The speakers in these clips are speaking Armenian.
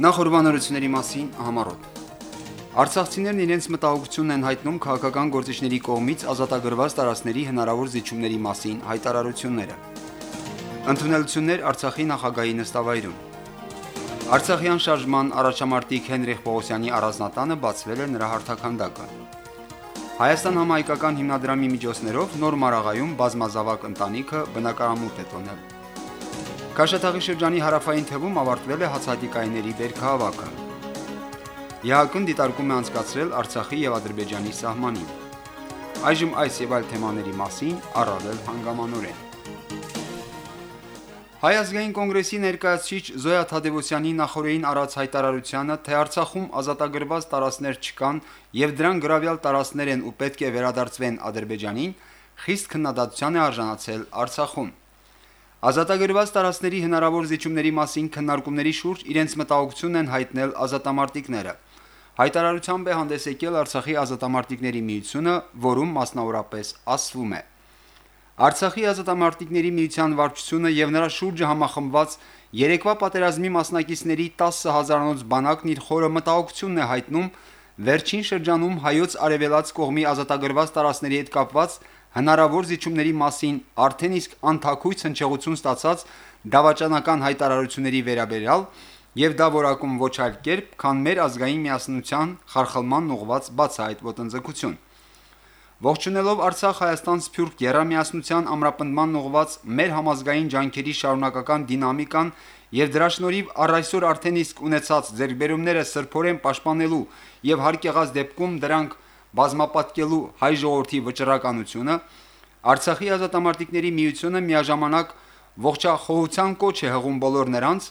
Նախորbanությունների մասին համառոտ Արցախցիներն իրենց մտահոգությունն են հայտնում քաղաքական գործիչների կողմից ազատագրված տարածքների հնարավոր զիջումների մասին հայտարարությունները: Ընդունելություններ Արցախի նախագահի նստավայրում Արցախյան շարժման առաջամարտիկ Հենրիխ Պողոսյանի առանձնատանը բացվել է նրա հարթաքանդակը: Հայաստան համահայկական հիմնադրամի միջոցներով Նոր Մարաղայում բազմազավակ ընտանիքը բնակարամուտ է տոնել: Քաշաթաղի շրջանի հարավային թևում ավարտվել է հացահատիկայինների բերքահավաքը: ԵԱՀԿ-ն դիտարկում է անցկացրել Արցախի և Ադրբեջանի սահմանին: Այս և այլ թեմաների մասին առավել հանգամանորեն: Հայ ազգային կոնգրեսի ներկայացուցիչ Զոյա Թադևոսյանի նախօրեին արած հայտարարությանը, թե Արցախում ազատագրված տարածքներ չկան և դրանք գրավյալ տարածքներ են ու պետք է վերադարձվեն Ադրբեջանին, խիստ քննադատության է արժանացել Արցախում: Ազատագրված տարածքների հնարավոր զիջումների մասին քննարկումների շուրջ իրենց մտահոգությունն են հայտնել ազատամարտիկները: Հայտարարությամբ է հանդես եկել Արցախի ազատամարտիկների միությունը, որում մասնավորապես ասվում է. «Արցախի ազատամարտիկների միության վարչությունը և նրա շուրջը համախմբված երեկվա պատերազմի մասնակիցների 10 հազարանոց բանակն իր խորը մտահոգությունն է հայտնում վերջին շրջանում հայոց արևելաց կողմի ազատագրված տարածքների հետ կապված հնարավոր զիջումների մասին արդեն իսկ անթաքույց հնչեղություն ստացած դավաճանական հայտարարությունների վերաբերյալ և դա որակում ոչ այլ կերպ, քան մեր ազգային միասնության խարխլմանն ուղղված բացահայտ ոտնձգություն: Ողջունելով Արցախ-Հայաստան սփյուռք եռամիասնության ամրապնդմանն ուղղված մեր համազգային ջանքերի շարունակական դինամիկան և դրա շնորհիվ առ այսօր արդեն իսկ ունեցած ձեռքբերումները սրբորեն պաշտպանելու և հարկ եղած դեպքում դրանք բազմապատկելու հայ ժողովրդի վճռականությունը, Արցախի ազատամարտիկների միությունը միաժամանակ ողջախոհության կոչ է հղում բոլոր նրանց,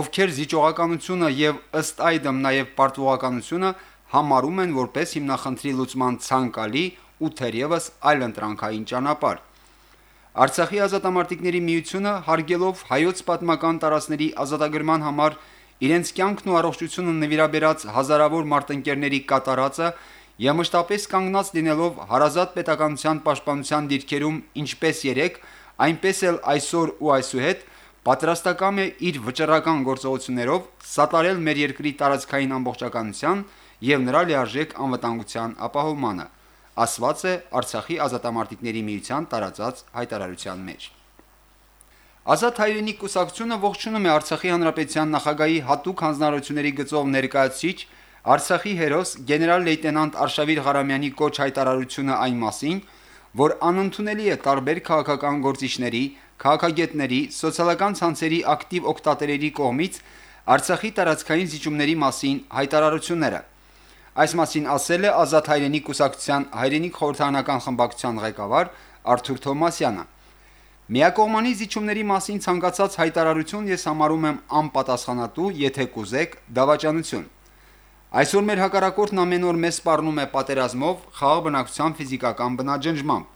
ովքեր զիջողականությունը և ըստ այդմ նաև պարտավորականությունը համարում են որպես հիմնախնդրի լուծման ցանկալի ու թերևս այլընտրանքային ճանապարհ: Արցախի ազատամարտիկների միությունը, հարգելով հայոց պատմական տարածքների ազատագրման համար իրենց կյանքն ու առողջությունը նվիրաբերած հազարավոր մարտնկերների կատարածը և մշտապես կանգնած լինելով հարազատ պետականության պաշտպանության դիրքերում ինչպես երեկ, այնպես էլ այսօր ու այսուհետ, պատրաստակամ է իր վճռական գործողություններով սատարել մեր երկրի տարածքային ամբողջականության և նրա լիարժեք անվտանգության ապահովմանը», - ասված է Արցախի ազատամարտիկների միության տարածած հայտարարության մեջ: Ազատ հայրենիք կուսակցությունը ողջունում է Արցախի հանրապետության նախագահի հատուկ հանձնարարությունների գծով ներկայացուցիչ, Արցախի հերոս գեներալ-լեյտենանտ Արշավիր Ղարամյանի կոչ հայտարարությունը այն մասին, որ անընդունելի է տարբեր քաղաքական գործիչների, քաղաքագետների, սոցիալական ցանցերի ակտիվ օգտատերերի կողմից Արցախի տարածքային զիջումների մասին հայտարարությունները: Այս մասին ասել է Ազատ հայրենիք կուսակցության հայրենիք խորհրդարանական խմբակցության ղեկավար Արթուր Թոմասյանը: «Միակողմանի զիջումների մասին ցանկացած հայտարարություն ես համարում եմ անպատասխանատու, եթե կուզեք՝ դավաճանություն: Այսօր մեր հակառակորդն ամեն օր մեզ սպառնում է պատերազմով, խաղաղ բնակչության ֆիզիկական բնաջնջմամբ: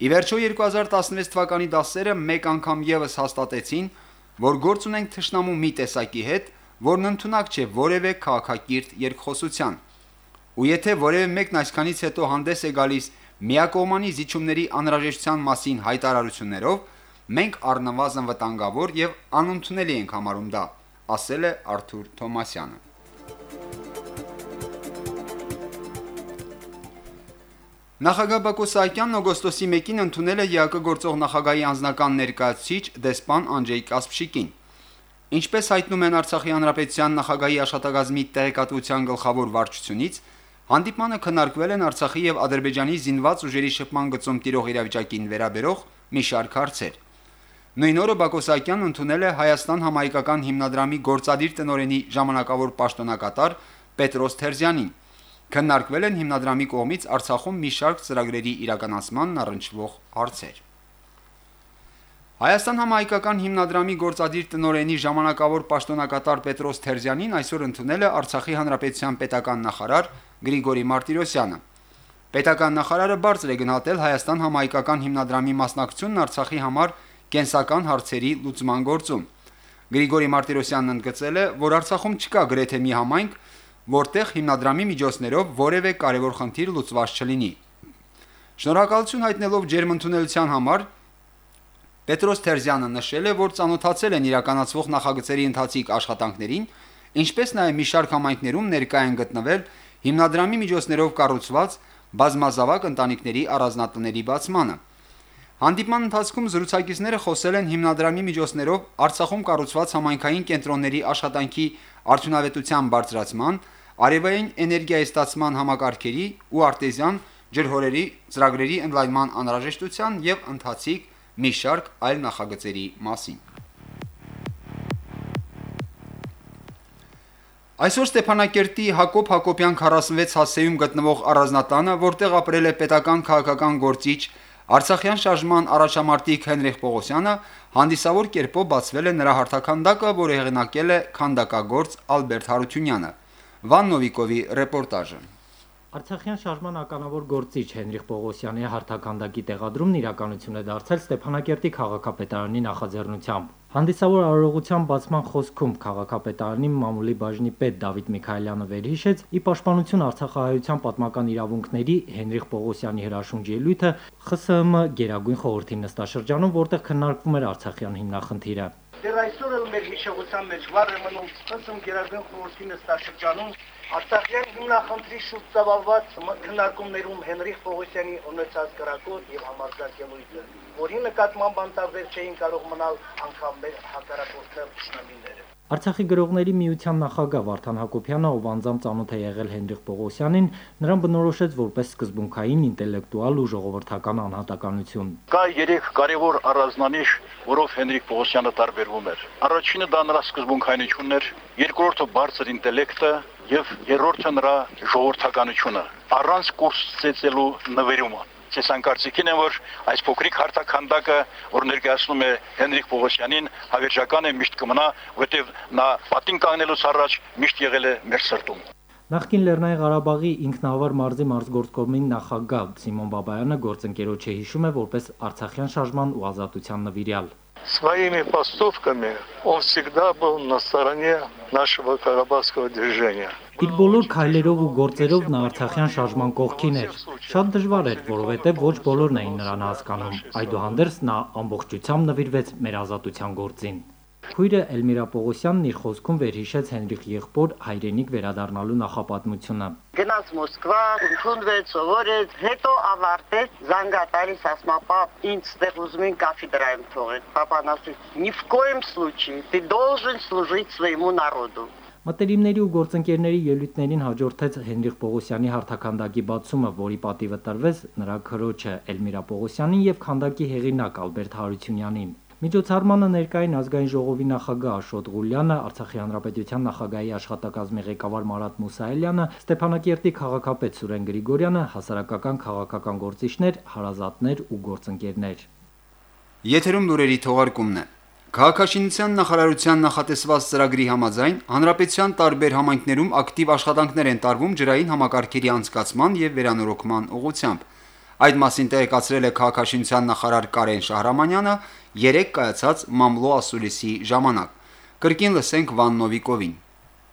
Ի վերջո 2016 թվականի դասերը մեկ անգամ ևս հաստատեցին, որ գործ ունենք թշնամու մի տեսակի հետ, որն ընդունակ չէ որևէ քաղաքակիրթ երկխոսության: Ու եթե որևէ մեկն այսքանից հետո հանդես է գալիս միակողմանի զիջումների անհրաժեշտության մասին հայտարարություններով, մենք առնվազն վտանգավոր և անընդունելի ենք համարում դա»,- ասել է Արթուր Թոմասյանը: Նախագահ Բակո Սահակյանն օգոստոսի 1-ին ընդունել է ԵԱԿ գործող նախագահի անձնական ներկայացուցիչ, դեսպան Անջեյ Կասպշիկին: Ինչպես հայտնում են Արցախի հանրապետության նախագահի աշխատակազմի տեղեկատվության գլխավոր վարչությունից, հանդիպմանը քննարկվել են Արցախի և Ադրբեջանի զինված ուժերի շփման գծում տիրող իրավիճակին վերաբերող մի շարք հարցեր: Նույն օրը Բակո Սահակյանն ընդունել է Հայաստան համահայկական հիմնադրամի գործադիր տնօրենի ժամանակավոր պաշտոնակատար Պետրոս Թերզյանին: Քննարկվել են հիմնադրամի կողմից Արցախում մի շարք ծրագրերի իրականացմանն առնչվող հարցեր: Հայաստան համահայկական հիմնադրամի գործադիր տնօրենի ժամանակավոր պաշտոնակատար Պետրոս Թերզյանին այսօր ընդունել է Արցախի հանրապետության պետական նախարար Գրիգորի Մարտիրոսյանը: Պետական նախարարը բարձր է գնահատել Հայաստան համահայկական հիմնադրամի մասնակցությունն Արցախի համար կենսական հարցերի լուծման գործում: Գրիգորի Մարտիրոսյանն ընդգծել է, որ Արցախում չկա գրեթե մի համայնք, որտեղ հիմնադրամի միջոցներով որևէ կարևոր խնդիր լուծված չլինի: Շնորհակալություն հայտնելով ջերմ ընդունելության համար, Պետրոս Թերզյանը նշել է, որ ծանոթացել են իրականացվող նախագծերի ընթացիկ աշխատանքներին ինչպես նաև մի շարք համայնքներում ներկա են գտնվել հիմնադրամի միջոցներով կառուցված բազմազավակ ընտանիքների առանձնատների բացմանը։ Հանդիպման ընթացքում զրուցակիցները խոսել են հիմնադրամի միջոցներով Արցախում կառուցված համայնքային կենտրոնների աշխատանքի արդյունավետության բարձրացման, արևային էներգիայի ստացման համակարգերի ու արտեզյան ջրհորերի ծրագրերի ընդլայնման անհրաժեշտության և ընթացիկ մի շարք այլ նախագծերի մասին։ Այսօր Ստեփանակերտի Հակոբ Հակոբյան 46 հասցեում գտնվող առանձնատանը, որտեղ ապրել է պետական քաղաքական գործիչ Արցախյան շարժման առաջամարտիկ Հենրիխ Պողոսյանը, հանդիսավոր կերպով բացվել է նրա հարթաքանդակը, որը հեղինակել է քանդակագործ Ալբերտ Հարությունյանը։ Վան Նովիկովի ռեպորտաժը։ Արցախյան շարժման ականավոր գործիչ Հենրիխ Պողոսյանի հարթականդակի տեղադրումն իրականություն է դարձել Ստեփանակերտի քաղաքապետարանի նախաձեռնությամբ։ Հանդիսավոր արարողության բացման խոսքում քաղաքապետարանի մամուլի բաժնի պետ Դավիթ Միքայելյանը վերհիշեց՝ ի պաշտպանություն Արցախահայության պատմական իրավունքների Հենրիխ Պողոսյանի հրաշունջ ելույթը ԽՍՀՄ Գերագույն խորհրդի նստաշրջանում, որտեղ քննարկվում էր Արցախյան հիմնախնդիրը։ Դեռ այսօր էլ մեր հիշողության մեջ վառ է մնում ԽՍՀՄ Գերագույն խորհրդի նստաշրջանում Արցախյան հիմնախնդրի շուրջ ծավալված քննարկումներում Հենրիխ Պողոսյանի ունեցած կրակոտ եւ համարձակ ելույթը, որի նկատմամբ անտարբեր չէին կարող մնալ անգամ մեր հակառակորդներ ճշնամիները։ Արցախի գրողների միության նախագահ Վարդան Հակոբյանը, ով անձամբ ծանոթ է եղել Հենրիխ Պողոսյանին, նրան բնորոշեց որպես սկզբունքային ինտելեկտուալ ու ժողովրդական անհատականություն։ Կա երեք կարևոր առանձնանիշ, որով Հենրիխ Պողոսյանը տարբերվում էր։ Առաջինը դա նրա սկզբունքայնությունն էր, երկրորդը բարձր ինտելեկտը եւ երրորդը նրա ժողովրդականությունը։ Առանց կուրս ծեծելու նվերումը Ես անկարծիքին եմ, որ այս փոքրիկ հարթականդակը, որ ներկայացնում է Հենրիկ Պողոսյանին, հավերժական է միշտ կմնա, որովհետև նա պատին կանգնելուց առաջ միշտ եղել է մեր սրտում։ Նախկին Լեռնային Ղարաբաղի ինքնավար մարզի մարզգործկոմին նախագահ Սիմոն Բաբայանը գործընկերոջը հիշում է որպես Արցախյան շարժման ու ազատության նվիրյալ։ Своими поступками он всегда был на стороне нашего карабахского движения. Իր բոլոր քայլերով ու գործերով նա Արցախյան շարժման կողքին էր։ Շատ դժվար էր, որովհետև ոչ բոլորն էին նրան հասկանում։ Այդուհանդերձ նա ամբողջությամբ նվիրվեց մեր ազատության գործին։ Քույրը Էլմիրա Պողոսյանն իր խոսքում վերհիշեց Հենրիխ եղբոր հայրենիք վերադառնալու նախապատմությունը։ Գնաց Մոսկվա, ընդունվեց, սովորեց, հետո ավարտեց Զանգատարի սասմապապ, ինձ ստեղ ուզում են կաֆեդրայում թողել։ Պապան ասեց. «Ни в коем случае ты должен служить своему народу»։ Մտերիմների ու գործընկերների ելույթներին հաջորդեց Հենրիխ Պողոսյանի հարթականդակի բացումը, որի պատիվը տրվեց նրա քրոջը Էլմիրա Պողոսյանին եւ քանդակի հեղինակ Ալբերտ Հարությունյանին։ Միջոցառմանը ներկային ազգային ժողովի նախագահ Աշոտ Ղուլյանը, Արցախի հանրապետության նախագահի աշխատակազմի ղեկավար Մարատ Մուսայելյանը, Ստեփանակերտի քաղաքապետ Սուրեն Գրիգորյանը, հասարակական քաղաքական գործիչներ, հարազատներ ու գործընկերներ։ Եթերում լուրերի թողարկումն է։ Քաղաքաշինության նախարարության նախատեսված ծրագրի համաձայն հանրապետության տարբեր համայնքներում ակտիվ աշխատանքներ են տարվում ջրային համակարգերի անցկացման եւ վերանորոգման ուղղությամբ։ Այդ մասին տեղեկացրել է քաղաքաշինության նախարար Կարեն Շահրամանյանը երեք կայացած մամլո ասուլիսի ժամանակ։ Կրկին լսենք Վան Նովիկովին։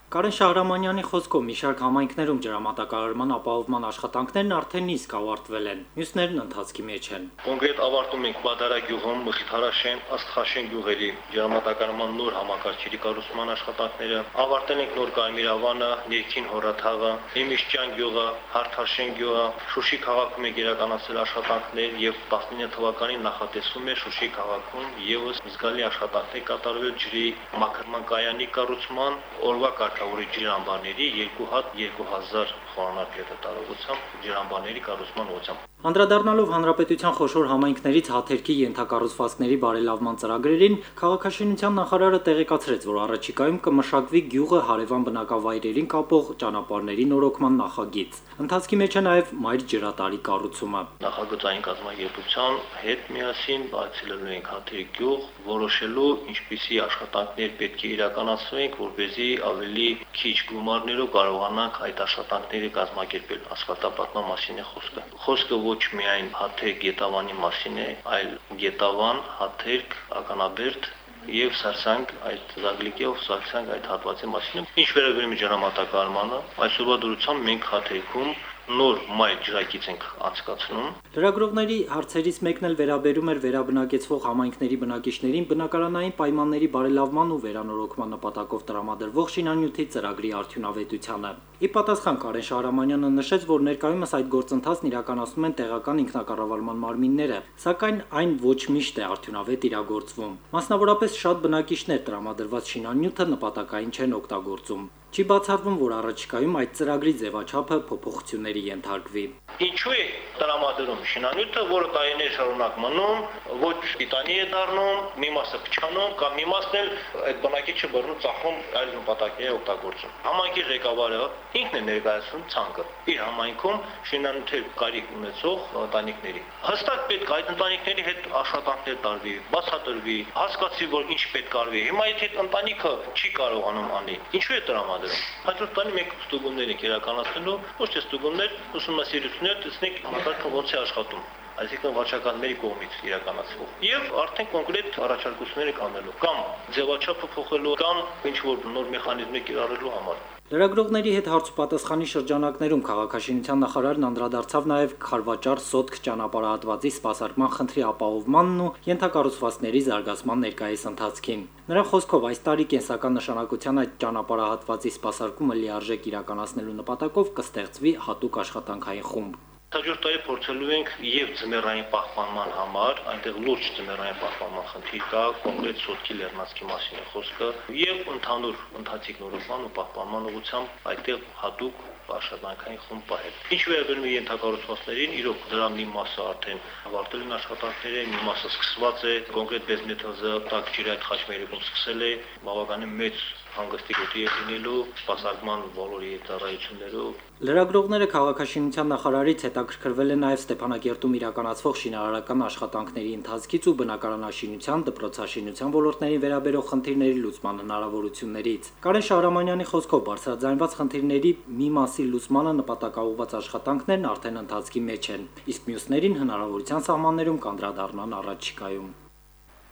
Կարեն Շահրամանյանի խոսքով մի շարք համայնքներում ջրամատակարարման ապահովման աշխատանքներն արդեն իսկ ավարտվել են, մյուսներն ընթացքի մեջ են։ Կոնկրետ ավարտում ենք Բադարագյուղում, Մխիթարաշեն, Աստխաշեն գյուղերի ջրամատակարարման նոր համակարգերի կառուցման աշխատանքները, ավարտել ենք նոր Կարմիրավանը, Ներքին Հորաթաղը, Եմիշճան գյուղը, Հարթաշեն գյուղը, Շուշի քաղաքում ենք իրականացրել աշխատանքներ եւ 19 թվականին նախատեսվում է Շուշի քաղաքում եւս զգալի աշխատանքներ կատարվել ջրի մաքրման կայանի կառուցման օրվա կարգ կարգավորի ջրամբարների 2 հատ 2000 խորանարդյա տարողությամբ ջրամբարների կառուցման ուղղությամբ Անդրադառնալով հանրապետության խոշոր համայնքներից հաթերքի ենթակառուցվածքների բարելավման ծրագրերին, քաղաքաշինության նախարարը տեղեկացրեց, որ առաջիկայում կմշակվի գյուղը հարևան բնակավայրերին կապող ճանապարհների նորոգման նախագիծ։ Ընթացքի մեջ է նաև մայր ջրատարի կառուցումը։ Նախագծային կազմակերպության հետ միասին բացելու ենք հաթերք գյուղ, որոշելու ինչպիսի աշխատանքներ պետք է իրականացվենք, որպեսզի ավելի քիչ գումարներով կարողանանք այդ աշխատանքները կազմակերպել։ Ասֆալտապատման մասին է խոսքը։ Խոսքը ոչ միայն Հաթերք Գետավանի մասին է, այլ Գետավան, Հաթերք, Ականաբերդ եւ Սարսանք այդ Զագլիկիով Սարսանք այդ հատվածի մասին։ Ինչ վերաբերում է ջրամատակարարմանը, այսօրվա դրությամբ մենք Հաթերքում նոր մայր ջրակից ենք անցկացնում։ Լրագրողների հարցերից մեկն էլ վերաբերում էր վերաբնակեցվող համայնքների բնակիչներին բնակարանային պայմանների բարելավման ու վերանորոգման նպատակով տրամադրվող շինանյութի ծրագրի արդյունավետությանը։ Ի պատասխան Կարեն Շահրամանյանը նշեց, որ ներկայումս այդ գործընթացն իրականացնում են տեղական ինքնակառավարման մարմինները, սակայն այն ոչ միշտ է արդյունավետ իրագործվում։ Մասնավորապես շատ բնակիչներ տրամադրված շինանյութը նպատակային չեն օգտագործում։ Չի բացառվում, որ առաջիկայում այդ ծրագրի ձևաչափը փոփոխությունների ենթարկվի։ Ինչու է տրամադրում շինանյութը, որը տարիներ շարունակ մնում, ոչ տիտանի է դառնում, մի մասը փչանում, կամ մի մասն էլ այդ բնակիչը բռնում ծախում այլ նպատակի է օգտագործում։ Համայնքի ղեկավարը ինքն է ներկայացնում ցանկը իր համայնքում շինանյութեր կարիք ունեցող ընտանիքների։ Հստակ պետք այդ ընտանիքների հետ աշխատանքներ տարվի, բացատրվի, հասկացի, որ ինչ պետք արվի։ Հիմա եթե ընտանիքը չի կարողանում անի, ինչու է տրամադրում։ Հաջորդ տարի մենք ստուգումներ ենք իրականացնելու, ոչ թե ստուգումներ, ուսումնասիրություններ, տեսնենք համակարգը ոնց է աշխատում այսինքն վարչականների կողմից իրականացվող եւ արդեն կոնկրետ առաջարկություններ կանելու կամ ձևաչափը փոխելու կամ ինչ որ նոր մեխանիզմներ կիրառելու համար Լրագրողների հետ հարցուպատասխանի շրջանակներում քաղաքաշինության նախարարն անդրադարձավ նաև Խարվաճար Սոտք ճանապարհատվածի սպասարկման խնդրի ապահովմանն ու ենթակառուցվածքների զարգացման ներկայիս ընթացքին։ Նրա խոսքով այս տարի կենսական նշանակության այդ ճանապարհատվածի սպասարկումը լիարժեք իրականացնելու նպատակով կստեղծվի հատուկ աշխատանքային խումբ։ Հաջորդ տարի փորձելու ենք եւ ձմեռային պահպանման համար, այնտեղ լուրջ ձմեռային պահպանման խնդիր կա, կոնկրետ սոտքի լեռնացքի մասին է խոսքը, եւ ընդհանուր ընթացիկ նորոգման ու պահպանման ուղղությամբ այդտեղ հատուկ աշխատանքային խումբ պահել։ Ինչ վերաբերում է ենթակառուցվածքներին, իրոք դրա մի մասը արդեն ավարտել են աշխատանքները, մի մասը սկսված է, կոնկրետ բեզմեթոզը տակ ջրի այդ խաչմերիկում սկսել է, բավականին մեծ հանգստի գոտի է լինելու սպասարկման բոլորի ծառայություններով։ Լրագրողները քաղաքաշինության նախարարից հետաքրքրվել են նաև Ստեփանակերտում իրականացվող շինարարական աշխատանքների ընթացքից ու բնակարանաշինության, դպրոցաշինության ոլորտներին վերաբերող խնդիրների լուծման հնարավորություններից։ Կարեն Շահրամանյանի խոսքով բարձրաձայնված խնդիրների մի մասի լուծմանը նպատակաուղված աշխատանքներն արդեն ընթացքի մեջ են, իսկ մյուսներին հնարավորության սահմաններում կանդրադառնան առաջիկայում։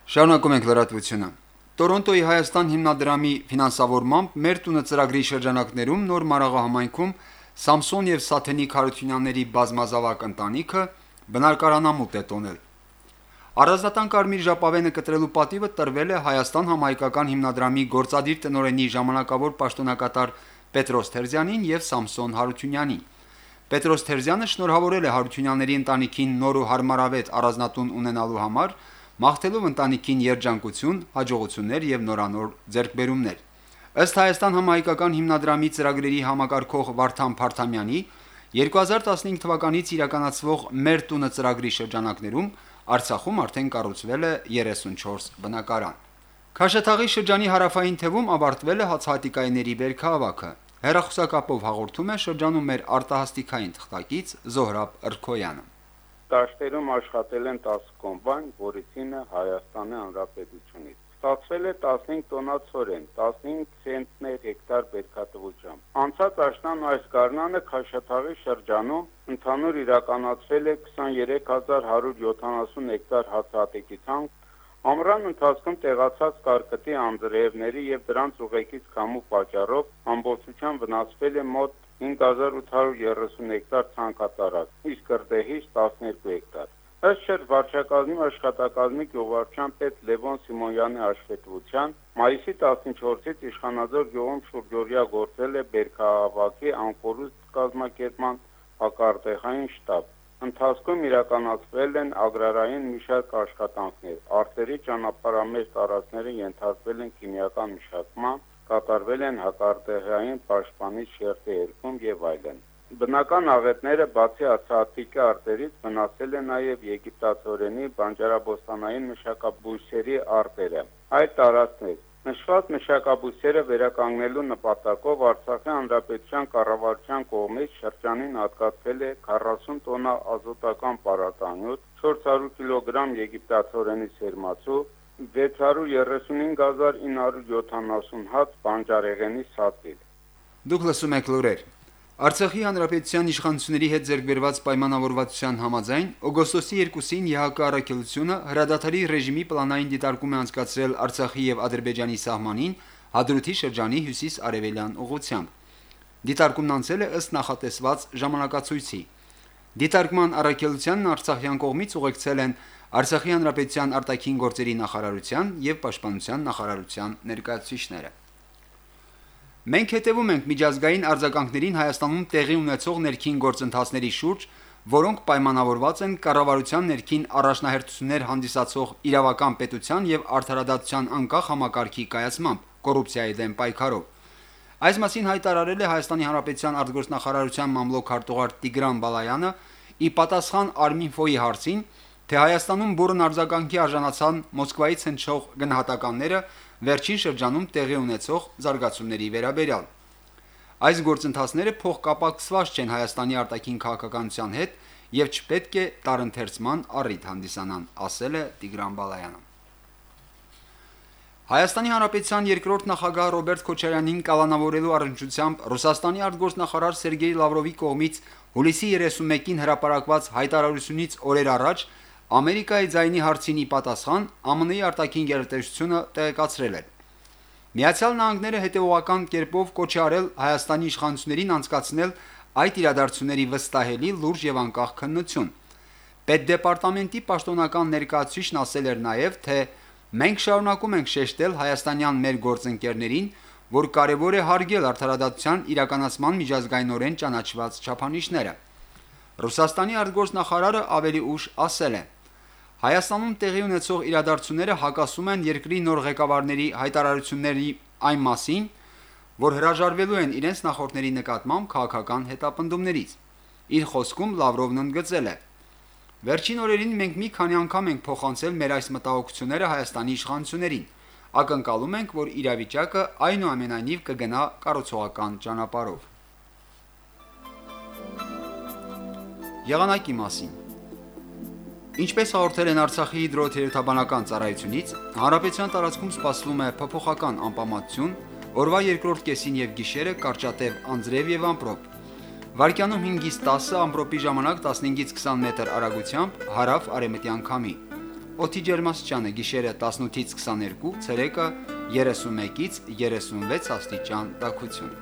Շարունակում ենք լրատվությունը։ Տորոնտոյի Հայաստան հիմնադրամի ֆինանսավորմամբ մեր տունը ծրագրի շրջանակներում նոր Մարաղահամայնքում Սամսոն եւ Սաթենիկ Հարությունյանների բազմազավակ ընտանիքը բնակարանամուտ է տոնել։ Արազատան Կարմիր ժապավենը կտրելու պատիվը տրվել է Հայաստան համայնքական հիմնադրամի գործադիր տնօրենի ժամանակավոր պաշտոնակատար Պետրոս Թերզյանին եւ Սամսոն Հարությունյանին։ Պետրոս Թերզյանը շնորհավորել է Հարությունյանների ընտանիքին նոր ու հարմարավետ առանձնատուն ունենալու համար մաղթելով ընտանիքին երջանկություն, հաջողություններ եւ նորանոր ձեռքբերումներ։ Ըստ Հայաստան համահայկական հիմնադրամի ծրագրերի համակարգող Վարդան Փարթամյանի 2015 թվականից իրականացվող Մեր տունը ծրագրի շրջանակներում Արցախում արդեն կառուցվել է 34 բնակարան։ Քաշաթաղի շրջանի հարավային թևում ավարտվել է հացահատիկայների բերքահավաքը։ Հերախոսակապով հաղորդում է շրջանում մեր արտահաստիկային թղթակից Զոհրաբ Ըրքոյանը։ Դաշտերում աշխատել են 10 կոմբայն, որից 9 Հայաստանի Հանրապետությունից։ Ստացվել է 15 տոննա ցորեն, 15 ցենտներ հեկտար բերքատվությամբ։ Անցած աշնան այս գարնանը Խաշաթաղի շրջանում ընդհանուր իրականացվել է 23170 հեկտար հացահատիկի ցանկ, Ամռան ընթացքում տեղացած կարկտի անձրևների եւ դրանց ուղեկից քամու պատճառով ամբողջությամբ վնասվել է մոտ 5830 հեկտար ցանկատարած, իսկ կրտեհից 12 հեկտար։ Ըստ շրջան վարչակազմի աշխատակազմի գյուղվարչության պետ Լևոն Սիմոնյանի հաշվետվության, մայիսի 14-ից Իշխանաձոր գյուղում շուրջօրյա գործել է Բերքահավաքի անկորուստ կազմակերպման հակարտեխային շտաբ։ Ընթացքում իրականացվել են ագրարային մի շարք աշխատանքներ։ Արտերի ճանապարհամեջ տարածքները ենթարկվել են քիմիական մշակման, կատարվել են հակարտեղային պաշտպանի շերտի երգում եւ այլն։ Բնական աղետները բացի ացահատիկի արտերից մնացել է նաև եգիպտացորենի բանջարաբոստանային մշակաբույսերի արտերը։ Այդ տարածքներ Նշված մշակաբույսերը վերականգնելու նպատակով Արցախի Հանրապետության կառավարության կողմից շրջանին հատկացվել է 40 տոննա ազոտական պարարտանյութ, 400 կիլոգրամ եգիպտացորենի սերմացու, 635970 հատ բանջարեղենի սաթիլ։ Դուք լսում եք լուրեր։ Արցախի հանրապետության իշխանությունների հետ ձեռքբերված պայմանավորվածության համաձայն օգոստոսի 2-ին ԵՀԿ առաքելությունը հրադադարի ռեժիմի պլանային դիտարկում է անցկացրել Արցախի եւ Ադրբեջանի սահմանին Հադրութի շրջանի հյուսիս-արևելյան ուղությամբ։ Դիտարկումն անցել է ըստ նախատեսված ժամանակացույցի։ Դիտարկման առաքելությանն Արցախյան կողմից ուղեկցել են Արցախի հանրապետության արտաքին գործերի նախարարության եւ պաշտպանության նախարարության ներկայացուցիչները։ Մենք հետևում ենք միջազգային արձագանքներին Հայաստանում տեղի ունեցող ներքին գործընթացների շուրջ, որոնք պայմանավորված են կառավարության ներքին առաջնահերթություններ հանդիսացող իրավական պետության եւ արդարադատության անկախ համակարգի կայացմամբ, կոռուպցիայի դեմ պայքարով։ Այս մասին հայտարարել է Հայաստանի Հանրապետության արտգործնախարարության մամլոք հարտուղար Տիգրան Բալայանը՝ ի պատասխան Arminfo-ի հարցին, թե Հայաստանում բուրըն արձագանքի արժանացան Մոսկվայից հնչող գնահատականները վերջին շրջանում տեղի ունեցող զարգացումների վերաբերյալ։ Այս գործընթացները փոխկապակցված չեն Հայաստանի արտաքին քաղաքականության հետ եւ չպետք է տարընթերցման առիթ հանդիսանան, ասել է Տիգրան Բալայանը։ Հայաստանի Հանրապետության երկրորդ նախագահ Ռոբերտ Քոչարյանին կալանավորելու առնչությամբ Ռուսաստանի արտգործնախարար Սերգեյ Լավրովի կողմից հուլիսի 31-ին հրապարակված հայտարարությունից օրեր առաջ Ամերիկայի ձայնի հարցինի պատասխան ԱՄՆ-ի արտաքին գերտերությունը տեղեկացրել էր. Միացյալ Նահանգները հետևողական կերպով կոչ է արել Հայաստանի իշխանություններին անցկացնել այդ իրադարձությունների վստահելի, լուրջ եւ անկախ քննություն։ Պետդեպարտամենտի պաշտոնական ներկայացուցիչն ասել էր նաեւ, թե մենք շարունակում ենք շեշտել հայաստանյան մեր գործընկերներին, որ կարևոր է հարգել արդարադատության իրականացման միջազգայինորեն ճանաչված չափանիշները։ Ռուսաստանի արտգործնախարարը ավելի ուշ ասել է. Հայաստանում տեղի ունեցող իրադարձությունները հակասում են երկրի նոր ղեկավարների հայտարարությունների այն մասին, որ հրաժարվելու են իրենց նախորդների նկատմամբ քաղաքական հետապնդումներից։ Իր խոսքում Լավրովն ընդգծել է. Վերջին օրերին մենք մի քանի անգամ ենք փոխանցել մեր այս մտահոգությունները Հայաստանի իշխանություններին։ Ակնկալում ենք, որ իրավիճակը այնուամենայնիվ կգնա կառուցողական ճանապարհով։ Եղանակի մասին Ինչպես հաղորդել են Արցախի հիդրոթերապանական ծառայությունից, հարաբեցյան տարածքում սպասվում է փոփոխական անպամատություն, օրվա երկրորդ կեսին եւ գիշերը կարճատև անձրև եւ ամպրոպ։ Վարկյանում 5-ից 10 ամպրոպի ժամանակ 15-ից 20 մետր արագությամբ հարավ արևմտյան քամի։ Օդի ջերմաստիճանը գիշերը 18-ից 22, ցերեկը 31-ից 36 աստիճան տաքություն։